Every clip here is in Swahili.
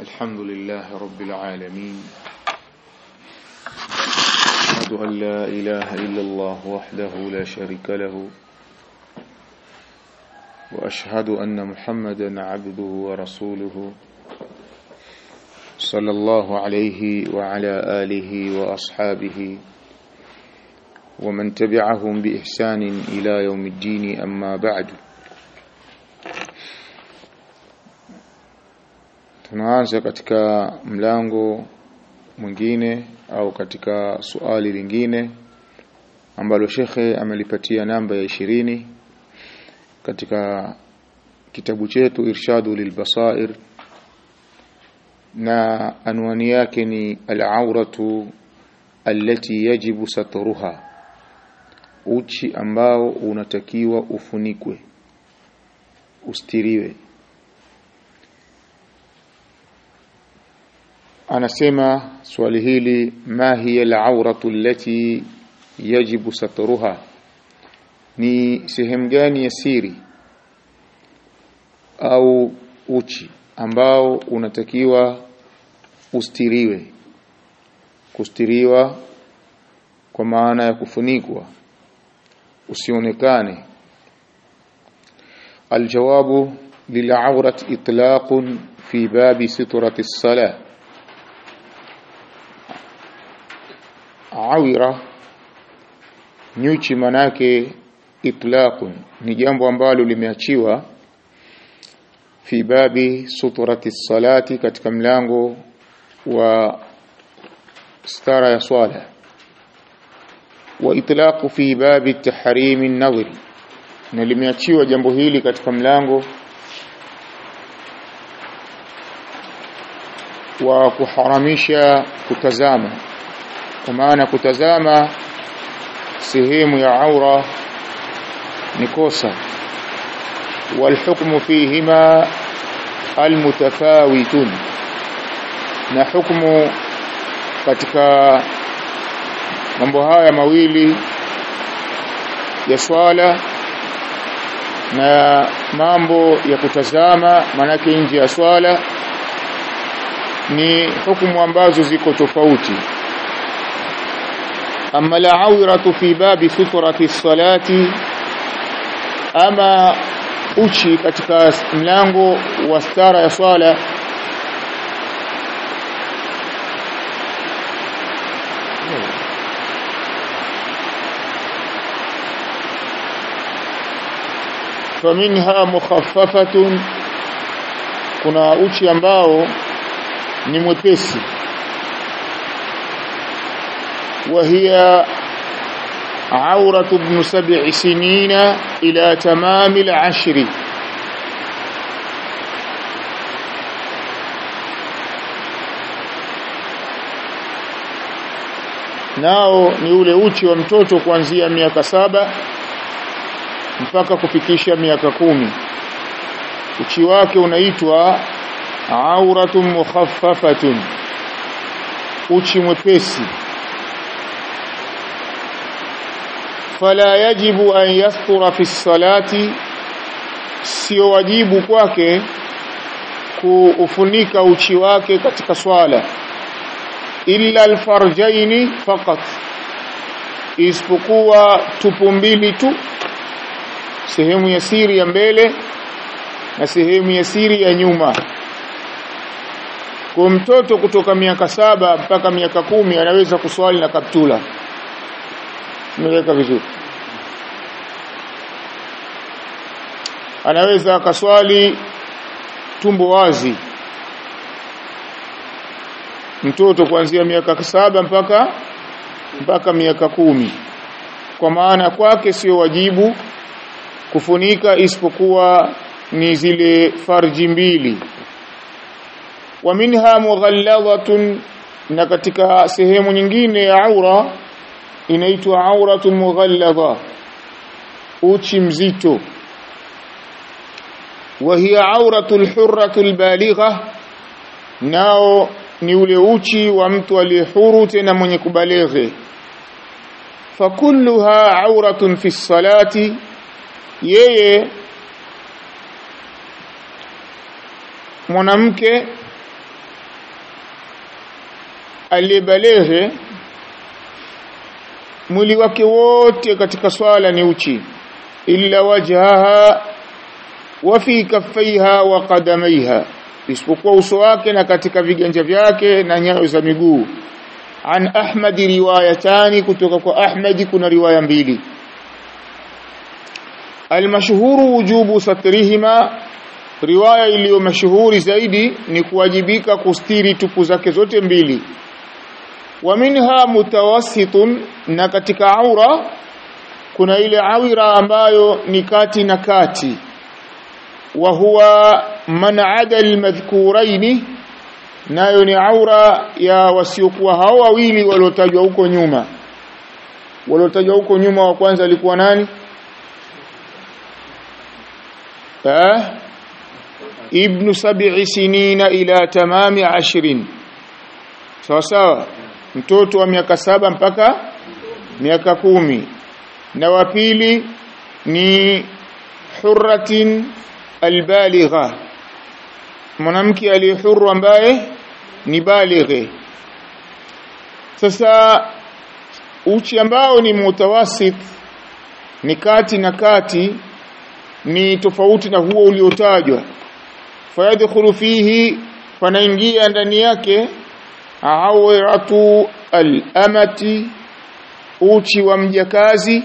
الحمد لله رب العالمين. أشهد أن لا إله إلا الله وحده لا شريك له. وأشهد أن محمدا عبده ورسوله. صلى الله عليه وعلى آله وأصحابه. ومن تبعهم بإحسان إلى يوم الدين أما بعد. Tunaanza katika mlango mwingine au katika suali lingine ambalo shekhe amelipatia namba ya ishirini katika kitabu chetu irshadu lilbasair na anwani yake ni al-auratu allati yajibu satruha uchi ambao unatakiwa ufunikwe ustiriwe anasema swali hili ma hiya al-auratu allati yajibu satruha? Ni sehemu gani ya siri au uchi ambao unatakiwa ustiriwe? Kustiriwa kwa maana ya kufunikwa usionekane. Aljawabu lil'aurat itlaqun fi babi sitrati as-salah awira nyuchi manake itlaqun ni jambo ambalo limeachiwa fi babi suturati salati katika mlango wa stara ya swala. Wa itlaqu fi babi tahrimi an-nadhr na limeachiwa jambo hili katika mlango wa kuharamisha kutazama kwa maana kutazama sehemu ya aura ni kosa والحكم فيهما المتفاوت na hukumu katika mambo haya mawili ya swala na mambo ya kutazama manake nje ya swala ni hukumu ambazo ziko tofauti amma al-awratu fi babi sutrati salati ama uchi katika mlango wa stara ya swala faminha mukhaffafatun kuna uchi ambao ni mwepesi وهي عورة ابن سبع سنين إلى تمام العشر nao ni ule uchi wa mtoto kuanzia miaka saba mpaka kufikisha miaka kumi uchi wake unaitwa auratun mukhaffafatun uchi mwepesi Fala yajibu an yastura fi salati sio wajibu kwake kuufunika uchi wake katika swala. Illa alfarjaini faqat isipokuwa tupu mbili tu sehemu ya siri ya mbele na sehemu ya siri ya nyuma. Kwa mtoto kutoka miaka saba mpaka miaka kumi anaweza kuswali na kaptula nimeweka vizuri. Anaweza akaswali tumbo wazi. Mtoto kuanzia miaka saba mpaka mpaka miaka kumi. Kwa maana kwake sio wajibu kufunika isipokuwa ni zile farji mbili. Wa minha mughalladhatun na katika sehemu nyingine ya aura inaitwa auratu mughalladha. Uchi mzito. Wa hiya auratu hurratul albaligha nao ni ule uchi wa mtu aliyehuru tena mwenye kubaleghe fakulluha auratun fi salati yeye mwanamke aliyebaleghe mwili wake wote katika swala ni uchi. Illa wajhaha wa fi kaffaiha wa qadamaiha. Isipokuwa uso wake na katika viganja vyake na nyayo za miguu. An ahmad riwayatani kutoka kwa ahmad kuna riwaya mbili. Almashhuru wujubu satrihima riwaya iliyo mashuhuri zaidi ni kuwajibika kustiri tupu zake zote mbili wa minha mutawassitun na katika aura kuna ile awira ambayo ni kati na kati. Wa huwa man ada almadhkuraini nayo ni aura ya wasiokuwa hao wawili waliotajwa huko nyuma. Waliotajwa huko nyuma wa kwanza alikuwa nani? Eh ibn sab'i sinina ila tamami ashirin. Sawa sawa mtoto wa miaka saba mpaka miaka kumi. Na wa pili ni hurratin albaligha. Mwanamke aliyehuru ambaye ni balighe. Sasa uchi ambao ni mutawasit ni kati na kati ni tofauti na huo uliotajwa. Fayadkhulu fihi panaingia ndani yake awratu al-amati uchi wa mjakazi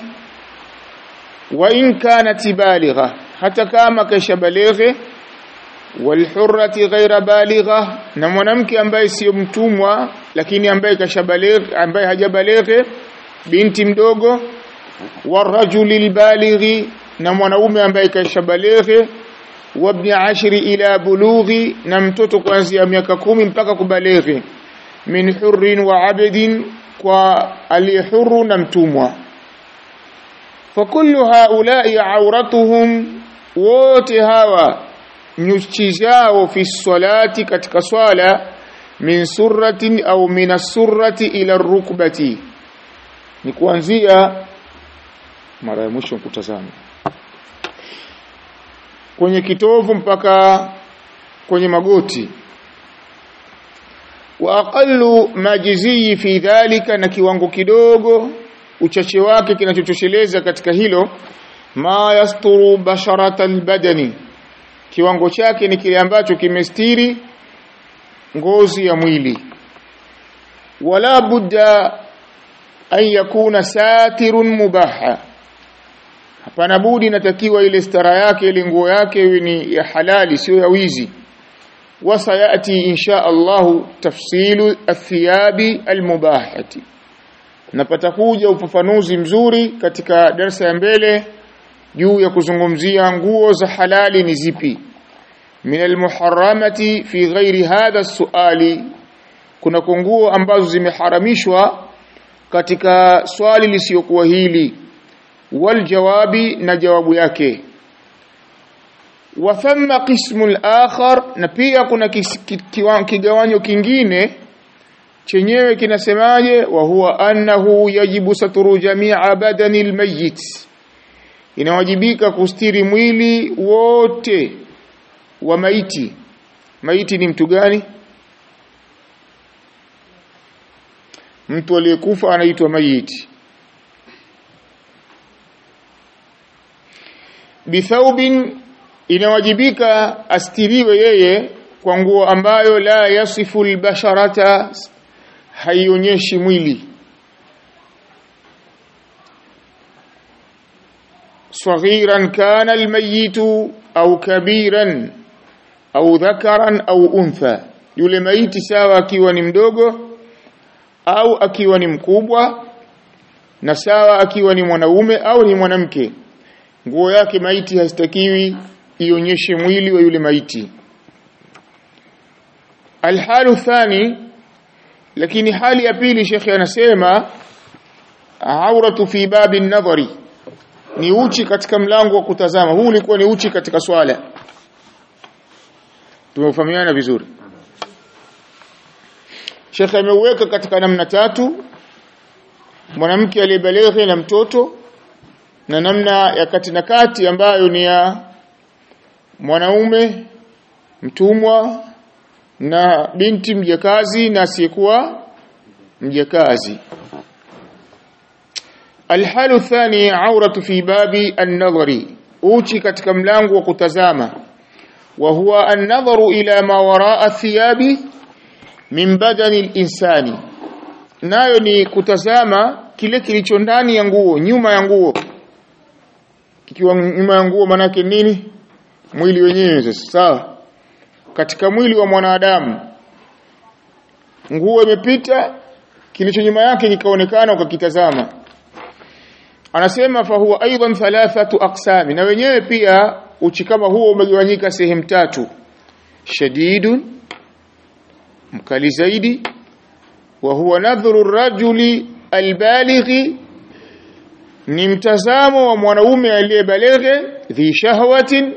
wa in kanat baligha hata kama kesha balighe walhurrati ghaira baligha na mwanamke ambaye sio mtumwa lakini ambaye kashabaligh ambaye hajabalighe binti mdogo warajuli albalighi na mwanaume ambaye kashabalighe wabni ashri ila bulughi na mtoto kuanzia miaka kumi mpaka kubalighi min hurrin wa abdin kwa aliyehuru na mtumwa. Fakullu haulai auratuhum wote hawa nyuchi zao fi salati katika swala min surratin au min as-surrati ila rukbati ni kuanzia mara ya mwisho kutazama kwenye kitovu mpaka kwenye magoti wa aqallu majizii fi dhalika na kiwango kidogo uchache wake kinachotosheleza katika hilo ma yasturu basharata albadani kiwango chake ni kile ambacho kimestiri ngozi ya mwili. Wala budda an yakuna satirun mubaha hapana budi natakiwa ile stara yake ile nguo yake iwe ni ya halali sio ya wizi وسياتي ان شاء الله تفصيل الثياب المباحه napata kuja ufafanuzi mzuri katika darasa ya mbele juu ya kuzungumzia nguo za halali ni zipi min almuharramati fi ghairi hadha suali kuna nguo ambazo zimeharamishwa katika swali lisiyokuwa hili wal jawabi na jawabu yake wa thamma qismul akhar na pia kuna kigawanyo kingine chenyewe kinasemaje? Wa huwa annahu yajibu saturu jami'a badani almayyit inawajibika kustiri mwili wote wa maiti. Maiti ni mtu gani? Mtu aliyekufa anaitwa mayiti bithaubin inawajibika astiriwe yeye kwa nguo ambayo la yasifu albasharata haionyeshi mwili صغيرا كان الميت au kabiran au dhakaran au untha yule maiti sawa akiwa ni mdogo au akiwa ni mkubwa na sawa akiwa ni mwanaume au ni mwanamke nguo yake maiti hastakiwi ionyeshe mwili wa yule maiti. Alhalu thani lakini hali ya pili shekhi anasema auratu fi babi nadhari. Ni uchi katika mlango wa kutazama. Huu ulikuwa ni uchi katika swala. Tumefahamiana vizuri. Shekhe ameuweka katika namna tatu. Mwanamke aliyebaleghe na mtoto na namna ya kati na kati ambayo ni ya mwanaume mtumwa na binti mjakazi na asiyekuwa mjakazi. Alhalu thani auratu fi babi an-nadhari. Uchi katika mlango wa kutazama. Wa huwa an-nadharu ila ma waraa thiyabi min badani al-insani. Nayo ni kutazama kile kilicho ndani ya nguo nyuma ya nguo. Kikiwa nyuma ya nguo manake nini? Mwili wenyewe sasa sawa? Katika mwili wa mwanadamu nguo imepita kilicho nyuma yake kikaonekana ukakitazama. Anasema fa huwa aidan thalathatu aqsami. Na wenyewe pia uchi kama huo umegawanyika sehemu tatu. Shadidun mkali zaidi wa huwa nadhru rajuli albalighi ni mtazamo wa mwanaume aliyebaleghe dhi shahwatin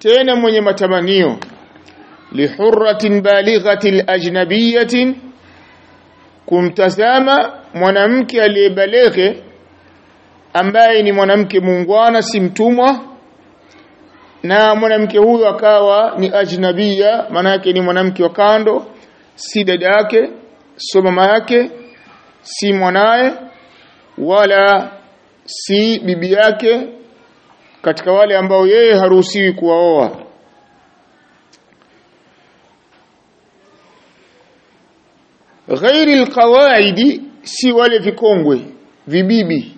tena mwenye matamanio lihurratin balighatin ajnabiyatin kumtazama mwanamke aliyebaleghe ambaye ni mwanamke muungwana si mtumwa na mwanamke huyo akawa ni ajnabia maana yake ni mwanamke wa kando si dada yake sio mama yake si mwanaye wala si bibi yake katika wale ambao yeye haruhusiwi kuwaoa. Ghairi alqawaidi si wale vikongwe vibibi.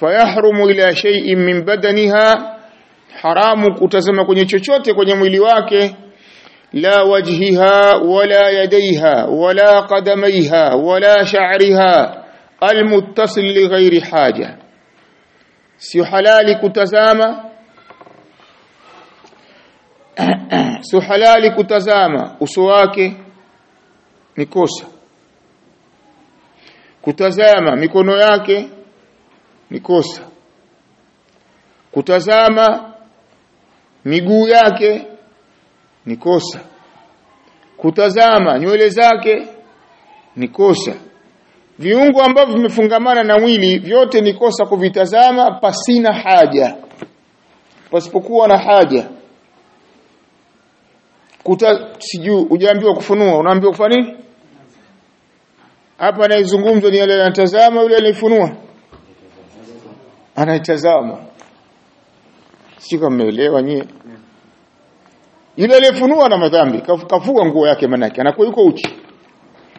Fayahrumu ila shay'in min badaniha haramu kutazama kwenye chochote kwenye mwili wake. La wajhiha wala yadaiha wala qadamaiha wala sha'riha almuttasil lighairi haja. Sio halali kutazama sio halali kutazama uso wake ni kosa. Kutazama mikono yake ni kosa. Kutazama miguu yake ni kosa. Kutazama nywele zake ni kosa viungo ambavyo vimefungamana na mwili vyote ni kosa kuvitazama pasina haja. Pasipokuwa na haja. Kuta sijui ujaambiwa kufunua unaambiwa kufanya nini? Hapa anayezungumzwa ni yale anatazama yule anayefunua. Anaitazama. Sio mmeelewa nyie. Yule aliyefunua na madhambi. Kafua nguo yake manake anakuwa yuko uchi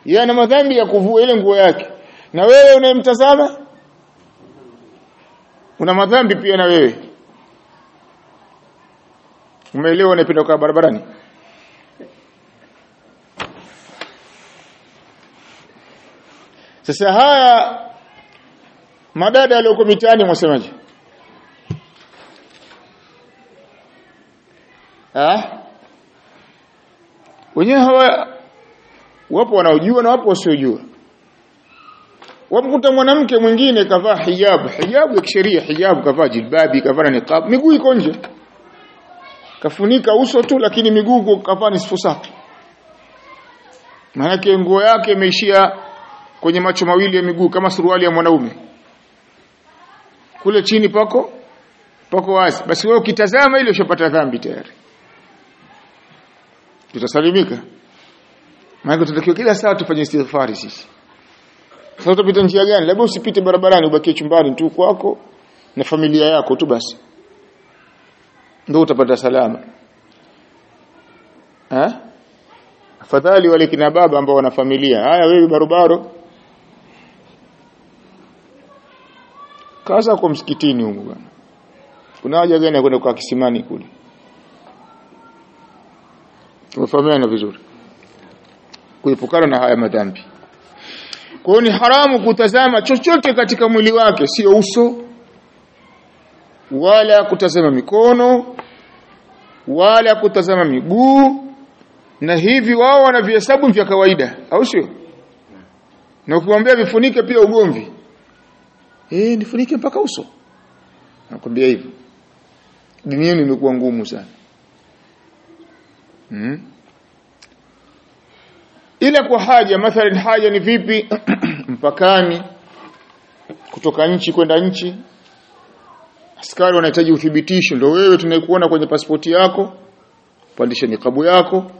yeye ana madhambi ya kuvua ile nguo yake. Na wewe unayemtazama? Una madhambi pia na wewe. Umeelewa unapenda kwa barabarani? Sasa haya madada aliyoko mitaani mwasemaje? Ah wenyewe hawa wapo wanaojua na wapo wasiojua. Wamkuta mwanamke mwingine kavaa hijab hijab ya kisheria hijab kavaa jilbabi kavaa niqab. Miguu iko nje. Kafunika uso tu lakini miguu kavaa nisfu safi maana nguo yake imeishia kwenye macho mawili ya miguu kama suruali ya mwanaume. Kule chini pako pako wazi. Basi wewe ukitazama ile ushapata dhambi tayari. Tutasalimika maana tunatakiwa kila saa tufanye istighfari sisi. Sasa utapita njia gani? Labda usipite barabarani ubakie chumbani tu kwako na familia yako tu basi. Ndio utapata salama. Eh afadhali wale kina baba ambao wana familia. Haya wewe barobaro. Kaza kwa msikitini huko bwana. Kuna haja gani ya kwenda kwa kisimani kule? Tumefahamiana vizuri kuepukana na haya madhambi. Kwa hiyo ni haramu kutazama chochote katika mwili wake sio uso wala kutazama mikono wala kutazama miguu na hivi wao wanavihesabu vya kawaida au sio? Na ukimwambia vifunike pia ugomvi eh nifunike mpaka uso. Nakwambia hivyo dini yenu imekuwa ngumu sana. Hmm? Ila kwa haja mathalan haja ni vipi? Mpakani kutoka nchi kwenda nchi. Askari wanahitaji uthibitisho. Ndio wewe tunaikuona kwenye pasipoti yako pandisha nikabu yako.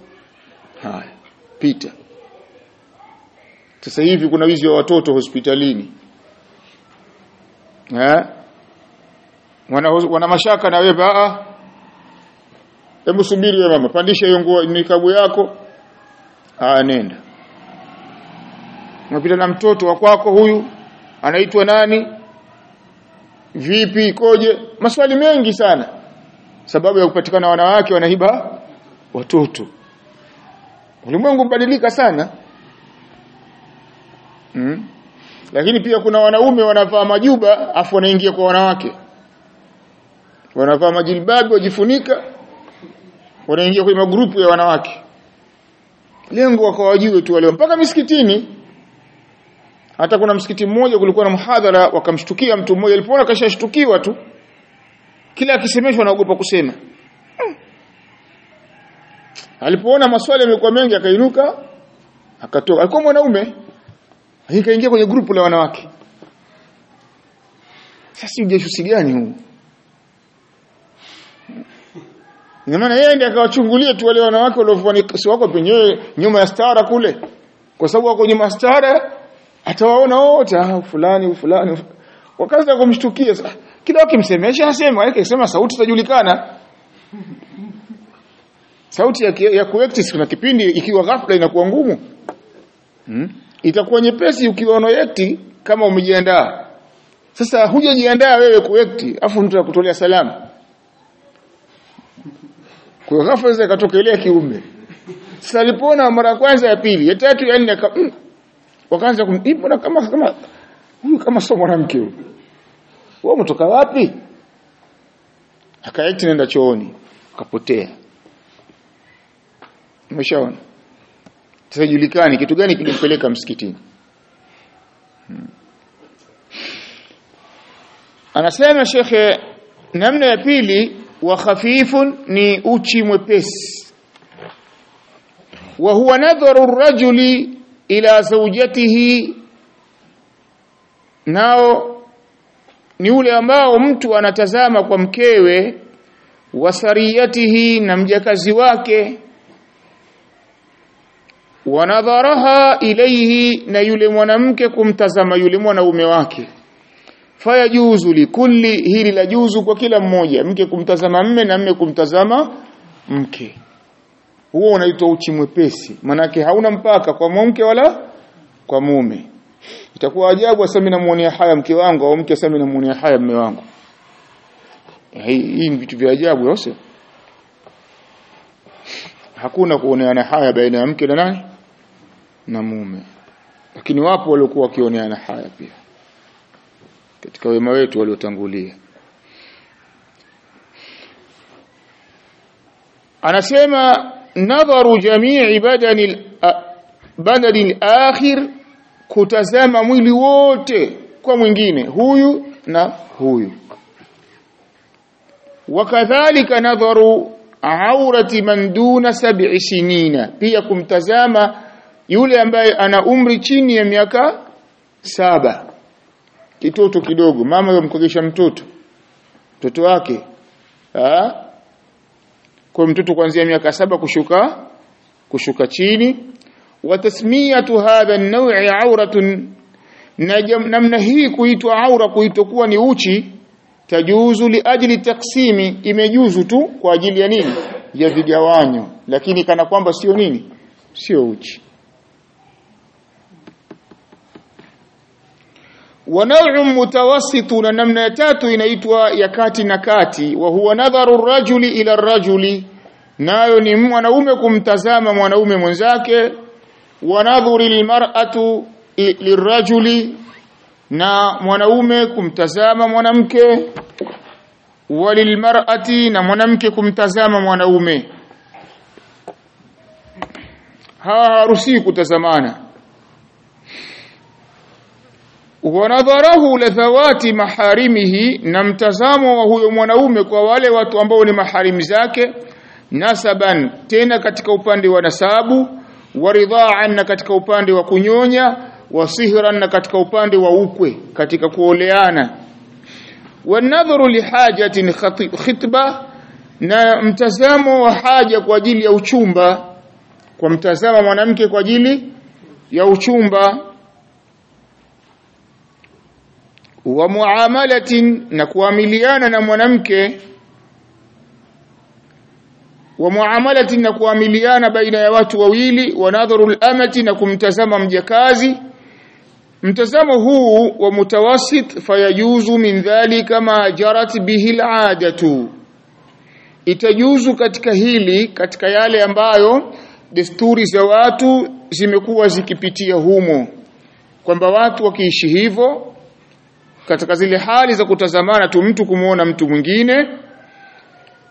Haya pita. Sasa hivi kuna wizi wa watoto hospitalini. Eh wana, wana mashaka na wewe a hebu subiri wewe mama pandisha hiyo nguo nikabu yako ah nenda. Unapita na mtoto wa kwako huyu anaitwa nani? Vipi ikoje? Maswali mengi sana. Sababu ya kupatikana wanawake wanaiba watoto. Ulimwengu mbadilika sana. Hmm? lakini pia kuna wanaume wanavaa majuba afu wanaingia kwa wanawake. Wanavaa majilbabi wajifunika wanaingia kwenye magrupu ya wanawake lengo wakawajue tu walio mpaka misikitini. Hata kuna msikiti mmoja kulikuwa na mhadhara wakamshtukia mtu mmoja. Alipoona kashashtukiwa tu. Kila akisemeshwa anaogopa kusema. Hmm. alipoona maswali yamekuwa mengi akainuka akatoka. Alikuwa mwanaume. Akaingia kwenye grupu la wanawake. Sasa ujashusi gani huu Ina maana yeye ndiye akawachungulia tu wale wanawake waliovua si wako penyewe nyuma ya stara kule. Kwa sababu wako nyuma ya stara atawaona wote ah fulani fulani. Wakaanza kumshtukia kila wakimsemesha asema yake sema sauti itajulikana. Sauti ya, ya kuactis kuna kipindi ikiwa ghafla inakuwa ngumu. Hmm? Itakuwa nyepesi ukiwa unaekti kama umejiandaa. Sasa hujajiandaa wewe kuekti afu mtu akutolea salamu kwa ghafla inaweza katoka ile kiumbe. Sasa alipoona mara kwanza ya pili ya tatu ya nne mm, wakaanza kumbona kama kama huyu kama sio mwanamke huyu? Wewe umetoka wapi? Akaeti nenda chooni akapotea. Umeshaona? Sasa julikani kitu gani kilimpeleka msikitini? Hmm. anasema shekhe namna ya pili wa khafifun ni uchi mwepesi. Wa huwa nadharu rajuli ila zawjatihi nao ni ule ambao mtu anatazama kwa mkewe wasariyatihi na mjakazi wake. Wanadharaha ilaihi na yule mwanamke kumtazama yule mwanaume wake fayajuzu likulli hili la juzu kwa kila mmoja. Mke kumtazama mme na mme kumtazama mke. Huo unaitwa uchi mwepesi. Manake hauna mpaka kwa mke wala kwa mume. Itakuwa ajabu sasa mimi namuonea haya mke wangu au mke sasa mimi namuonea haya mme wangu. Hii ni vitu vya ajabu yose hakuna kuoneana haya baina ya mke na nani? Na mume. Lakini wapo waliokuwa wakioneana haya pia katika wema wetu waliotangulia. Anasema nadharu jamii badani badani al-akhir kutazama mwili wote kwa mwingine huyu na huyu. Wakadhalika nadharu aurati man duna sab'i sinina pia kumtazama yule ambaye ana umri chini ya miaka saba kitoto kidogo. Mama yomkogesha mtoto mtoto wake ah kwa mtoto kuanzia miaka saba kushuka kushuka chini. Wa tasmiyatu hadha an-naw'i auratun namna hii kuitwa aura kuitwa kuwa ni uchi tajuzu li ajli taksimi imejuzu tu kwa ajili ya nini? Ya vigawanyo. Lakini kana kwamba sio nini? Sio uchi wa naw'un mutawassitu na namna ya tatu inaitwa ya kati na kati. Wa huwa nadharu rajuli ila rajuli nayo ni mwanaume kumtazama mwanaume mwenzake. Wa nadhuri lilmar'atu lirajuli na mwanaume kumtazama mwanamke. Walilmar'ati na mwanamke kumtazama mwanaume. Hawa haruhusi kutazamana wanadharahu ladhawati maharimihi na mtazamo wa huyo mwanaume kwa wale watu ambao ni maharimi zake nasaban tena katika upande wa nasabu waridhaan na katika upande wa kunyonya wasihran, na katika upande wa ukwe katika kuoleana. Wanadhuru lihajatin khitba na mtazamo wa haja kwa ajili ya uchumba kwa mtazama mwanamke kwa ajili ya uchumba wa muamalatin na kuamiliana na mwanamke wa muamalatin na kuamiliana baina ya watu wawili wa nadharu al-amati na kumtazama mjakazi. Mtazamo huu wa mutawasit fayajuzu min dhalika ma jarat bihi al-adatu itajuzu katika hili katika yale ambayo desturi za watu zimekuwa zikipitia humo kwamba watu wakiishi hivyo katika zile hali za kutazamana tu mtu kumuona mtu mwingine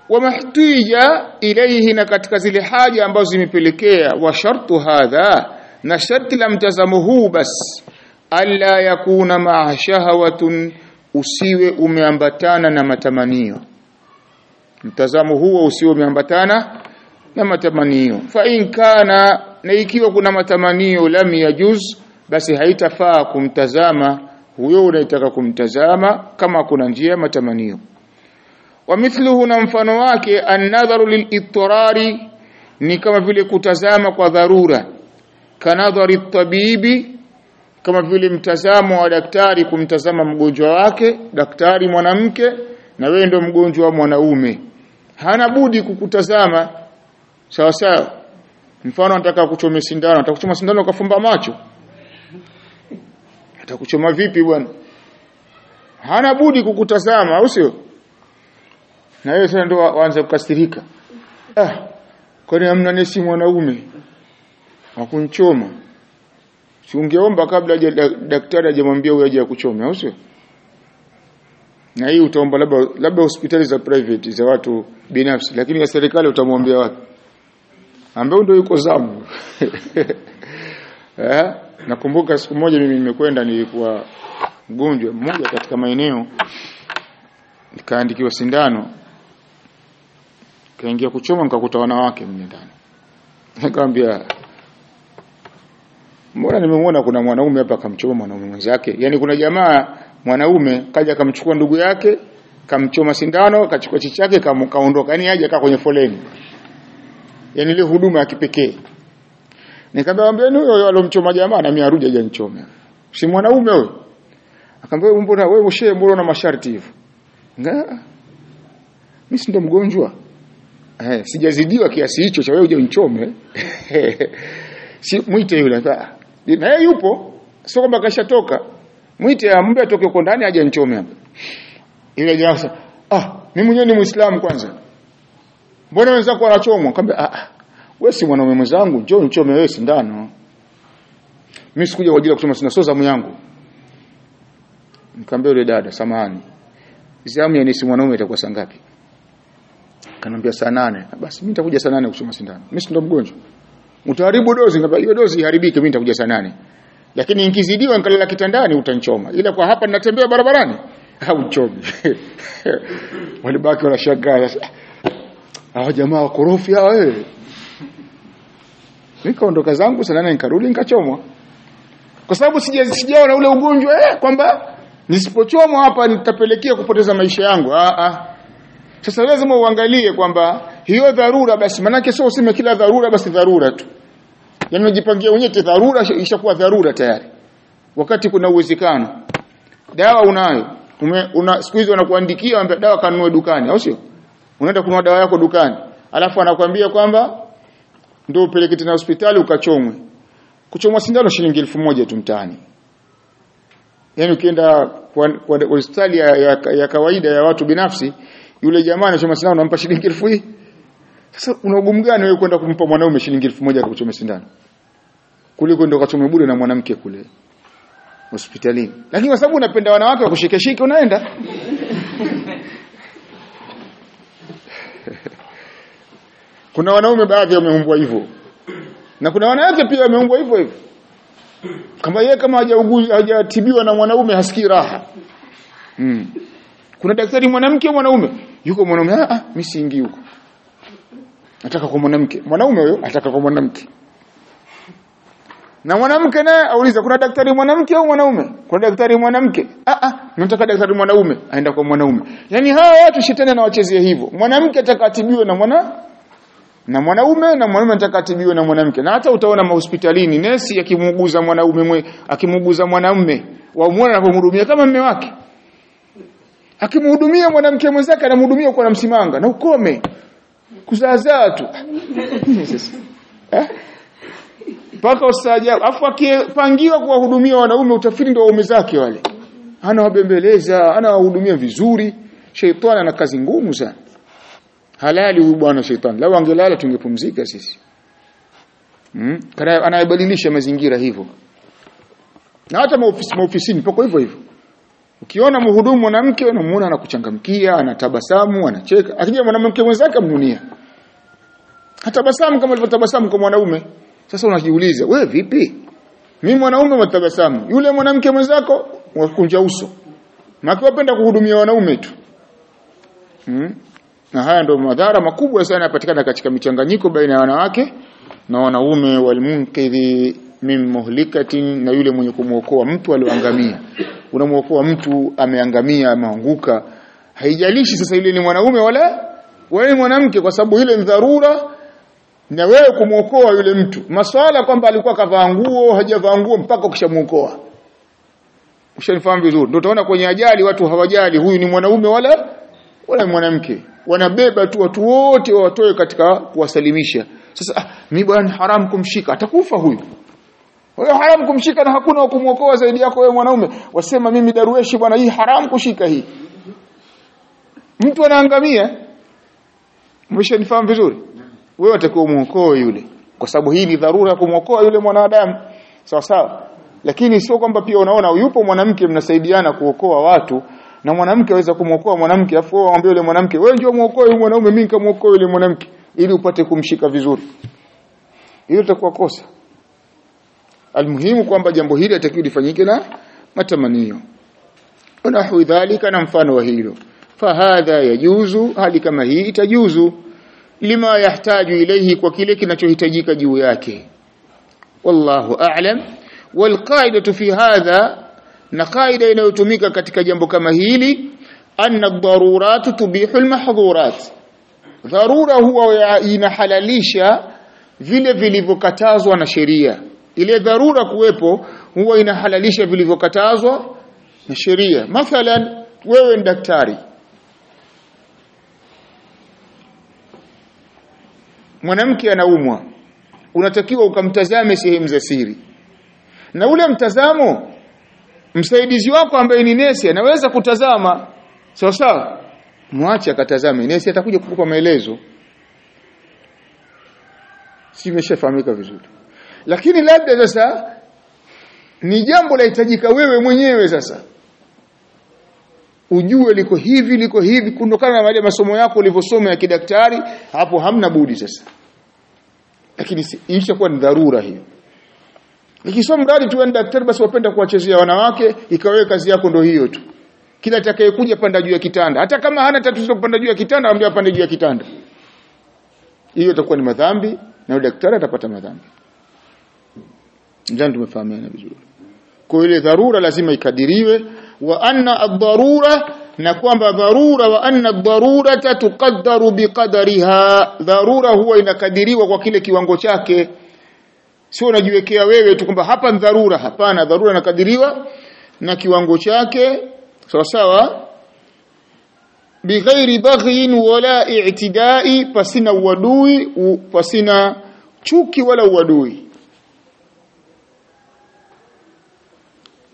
wa mahtija ilayhi na katika zile haja ambazo zimepelekea wa shartu hadha na sharti la mtazamo huu basi alla yakuna maa shahawatun usiwe umeambatana na matamanio. Mtazamo huo usiwe umeambatana na matamanio. Fa in kana na ikiwa kuna matamanio lam yajuz basi haitafaa kumtazama huyo unaitaka kumtazama kama kuna njia matamanio. Wa mithluhu na mfano wake an-nadharu lil ni kama vile kutazama kwa dharura. Kanadhari tabibi kama vile mtazamo wa daktari kumtazama mgonjwa wake daktari mwanamke na wewe ndio mgonjwa wa mwanaume. Hana budi kukutazama. Sawa sawa. Mfano anataka kuchoma sindano atakuchoma sindano akafumba macho atakuchoma vipi bwana? Hana budi kukutazama au sio? Na yeye sasa ndo aanze kukasirika. Ah kwani hamna nesi mwanaume akunchoma si ungeomba kabla haja daktari ajamwambia huyo aje akuchome au sio? Na hii utaomba labda labda hospitali za private za watu binafsi lakini ya serikali utamwambia wapi? Ambaye ndio yuko zamu. Eh nakumbuka siku moja mimi nimekwenda nilikuwa mgonjwa mmoja katika maeneo nikaandikiwa sindano kaingia kuchoma nikakuta wanawake mle ndani. Nikamwambia mbona nimemwona kuna mwanaume hapa akamchoma mwanaume mwenzake? Yani kuna jamaa mwanaume kaja akamchukua ndugu yake kamchoma sindano akachukua chichi chake kaondoka. Yani aje akaa kwenye foleni. Yani ile huduma ya kipekee nikamwambia ni huyo alomchoma jamaa na mimi arudi aje nichome. Si mwanaume wewe akamwambia wewe mbona wewe ushe mbona na masharti hivyo? Nga mimi si ndo mgonjwa. Eh sijazidiwa kiasi hicho cha wewe uje unichome. Si mwite yule. Na yeye yupo sio kwamba kashatoka. Mwite ambe atoke huko ndani aje nichome hapa. Ile jamaa ah mimi mwenyewe ni muislamu kwanza. Mbona wenzako wanachomwa? Akamwambia ah wewe si mwanaume mwenzangu njoo nichome wewe sindano. Mimi sikuja kwa ajili ya kuchoma sindano sio zamu yangu. Nikamwambia yule dada samahani zamu ya nisi mwanaume itakuwa saa ngapi? Kanambia saa nane. Basi mimi nitakuja saa nane kuchoma sindano. Mimi si ndo mgonjwa. Utaharibu dozi ngamba hiyo dozi iharibike mimi nitakuja saa nane. Lakini ikizidiwa nikalala kitandani utanchoma ila kwa hapa ninatembea barabarani au chomi walibaki wanashangaa hawa jamaa wakorofi hawa wewe nikaondoka zangu saa nane nikarudi nikachomwa. Kwa sababu sijaona ule ugonjwa eh kwamba nisipochomwa hapa nitapelekea kupoteza maisha yangu. Ah ah. Sasa lazima uangalie kwamba hiyo dharura basi manake sio useme kila dharura basi dharura tu. Yaani unajipangia mwenyewe dharura ishakuwa dharura tayari. Wakati kuna uwezekano dawa unayo. Ume, una siku hizi wanakuandikia wambia dawa kanunue dukani au sio? Unaenda kununua dawa yako dukani. Alafu anakuambia kwamba ndio upeleke tena hospitali ukachomwe. Kuchomwa sindano shilingi elfu moja tu mtaani. Yani ukienda kwa, kwa hospitali ya, ya, ya kawaida ya watu binafsi yule jamaa anachoma sindano unampa shilingi elfu hii. Sasa una ugumu gani wewe kwenda kumpa mwanaume shilingi elfu moja kuchoma sindano? Kuliko ndio kachome bure na mwanamke kule hospitalini. Lakini kwa sababu unapenda wanawake wa kushikeshika unaenda kuna wanaume baadhi wameumbwa hivyo. Na kuna wanawake pia wameumbwa hivyo hivyo. Kama yeye kama hajatibiwa na mwanaume hasikii raha. Hmm. kuna daktari mwanamke mwanaume. Yuko mwanaume ah ah mimi siingii huko. Nataka kwa mwanamke. Mwanaume huyo ataka kwa mwanamke. Na mwanamke naye auliza kuna daktari mwanamke au mwanaume? Kuna daktari mwanamke. Ah ah nataka daktari mwanaume. Aenda kwa mwanaume. Yani hawa watu shetani anawachezea hivyo. Mwanamke atakatibiwa na mwana na mwanaume na mwanaume atakatibiwe na mwanamke. Na hata utaona mahospitalini nesi akimuuguza mwanaume akimuuguza mwanamume na anapomhudumia kama mume wake. Akimhudumia mwanamke mwenzake anamhudumia kwa namsimanga na ukome. Kuzaazaa tu. Eh? Mpaka ustaajabu afu akipangiwa kuwahudumia wanaume utafiri ndio waume zake wale. Anawabembeleza anawahudumia vizuri. Sheitani ana kazi ngumu sana halali huyu bwana shetani. Lao angelala tungepumzika sisi. Hmm? anayebadilisha mazingira hivyo. Na hata maofisi maofisini pako hivyo hivyo. Ukiona mhudumu mwanamke unamuona anakuchangamkia anatabasamu anacheka. Akija mwanamke mwenzake amnunia hatabasamu kama alivyotabasamu kwa mwanaume. Sasa unajiuliza wewe vipi? Mimi mwanaume mtabasamu yule mwanamke mwenzako wakunja uso. Makiwapenda kuhudumia wanaume tu. Hmm? Na haya ndio madhara makubwa sana yanapatikana katika michanganyiko baina ya wanawake na wanaume walmunkidhi min muhlikatin na yule mwenye kumuokoa mtu alioangamia unamuokoa mtu ameangamia ameanguka. Haijalishi sasa yule ni mwanaume wala wewe mwanamke kwa sababu ile ni dharura. Na wewe kumuokoa yule mtu maswala kwamba alikuwa kavaa nguo hajavaa nguo mpaka ukishamuokoa. Ushanifahamu vizuri. Ndio utaona kwenye ajali watu hawajali huyu ni mwanaume wala wala mwanamke wanabeba tu watu wote watoe katika kuwasalimisha. Sasa ah, mi bwana haram kumshika atakufa huyu. Wewe haram kumshika na hakuna kumuokoa zaidi yako wewe mwanaume. Wasema mimi darueshi bwana hii haram kushika hii. Mtu anaangamia. Umeshanifahamu vizuri? Wewe utakuwa muokoe yule. Kwa sababu hii ni dharura ya kumwokoa yule mwanadamu. Sawa sawa. Lakini sio kwamba pia unaona yupo mwanamke mnasaidiana kuokoa watu na mwanamke aweza kumwokoa mwanamke afu wewe amwambie yule mwanamke wewe njoo muokoe yule mwanaume mimi nikamuokoe yule mwanamke ili upate kumshika vizuri hiyo itakuwa kosa almuhimu kwamba jambo hili litakiwa lifanyike na matamanio ونحو ذلك na mfano wa hilo fahadha yajuzu hali kama hii itajuzu lima yahtaju ilayhi kwa kile kinachohitajika juu yake wallahu a'lam walqaidatu fi hadha na kaida inayotumika katika jambo kama hili anna ad-darurat tubihu al-mahdhurat dharura huwa inahalalisha vile vilivyokatazwa na sheria. Ile dharura kuwepo huwa inahalalisha vilivyokatazwa na sheria. Mathalan wewe ni daktari. Mwanamke anaumwa. Unatakiwa ukamtazame sehemu za siri. Na ule mtazamo msaidizi wako ambaye ni nesi anaweza kutazama. Sawa sawa? Mwache akatazame. Nesi atakuja kukupa maelezo. Si vizuri. Lakini labda sasa ni jambo lahitajika wewe mwenyewe sasa. Ujue liko hivi liko hivi kundokana na wale masomo yako ulivyosoma ya kidaktari hapo hamna budi sasa. Lakini ishakuwa ni dharura hiyo ikisoma mradi tu ni daktari basi wapenda kuwachezea wanawake ikawewe kazi yako ndio hiyo tu. Kila atakayekuja panda juu ya kitanda. Hata kama hana tatizo kupanda juu ya kitanda ambia pande juu ya kitanda. Hiyo itakuwa ni madhambi na yule daktari atapata madhambi. Njani tumefahamiana vizuri? Kwa ile dharura lazima ikadiriwe wa anna ad-darura na kwamba dharura wa anna ad-darurata tuqaddaru biqadariha. Dharura huwa inakadiriwa kwa kile kiwango chake sio unajiwekea wewe tu kwamba hapa ni dharura. Hapana dharura inakadiriwa na kiwango chake. Sawa sawa bighairi baghin wala i'tidai pasina uadui pasina chuki wala uadui.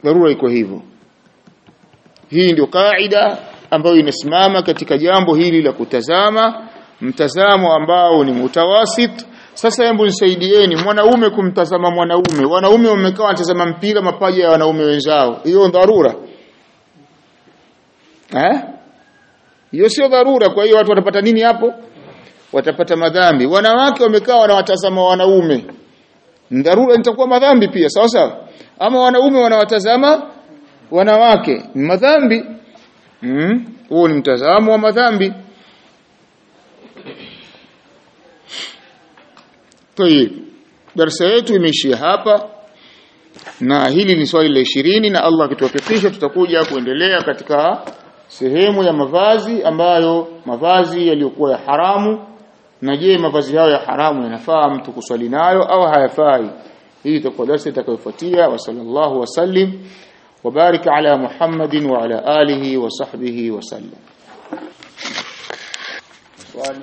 Dharura iko hivyo. Hii ndio kaida ambayo inasimama katika jambo hili la kutazama mtazamo ambao ni mutawasit sasa hebu nisaidieni mwanaume kumtazama mwanaume. Wanaume wamekaa wanatazama mpira mapaja ya wanaume wenzao. Hiyo dharura. Eh? Hiyo sio dharura. Kwa hiyo watu watapata nini hapo? Watapata madhambi. Wanawake wamekaa wanawatazama wanaume. Dharura nitakuwa madhambi pia. Sawa sawa? Ama wanaume wanawatazama wanawake. Madhambi. Mm huo ni mtazamo wa madhambi Tayib. Darasa yetu imeishia hapa. Na hili ni swali la ishirini na Allah akituwafikisha tutakuja kuendelea katika sehemu ya mavazi ambayo mavazi yaliyokuwa ya haramu. Na je mavazi hayo ya haramu yanafaa mtu kuswali nayo au hayafai? Hii itakuwa darasa itakayofuatia. Wa sallallahu wasallim wa barik ala Muhammadin wa ala alihi wa sahbihi wa sallam. Swali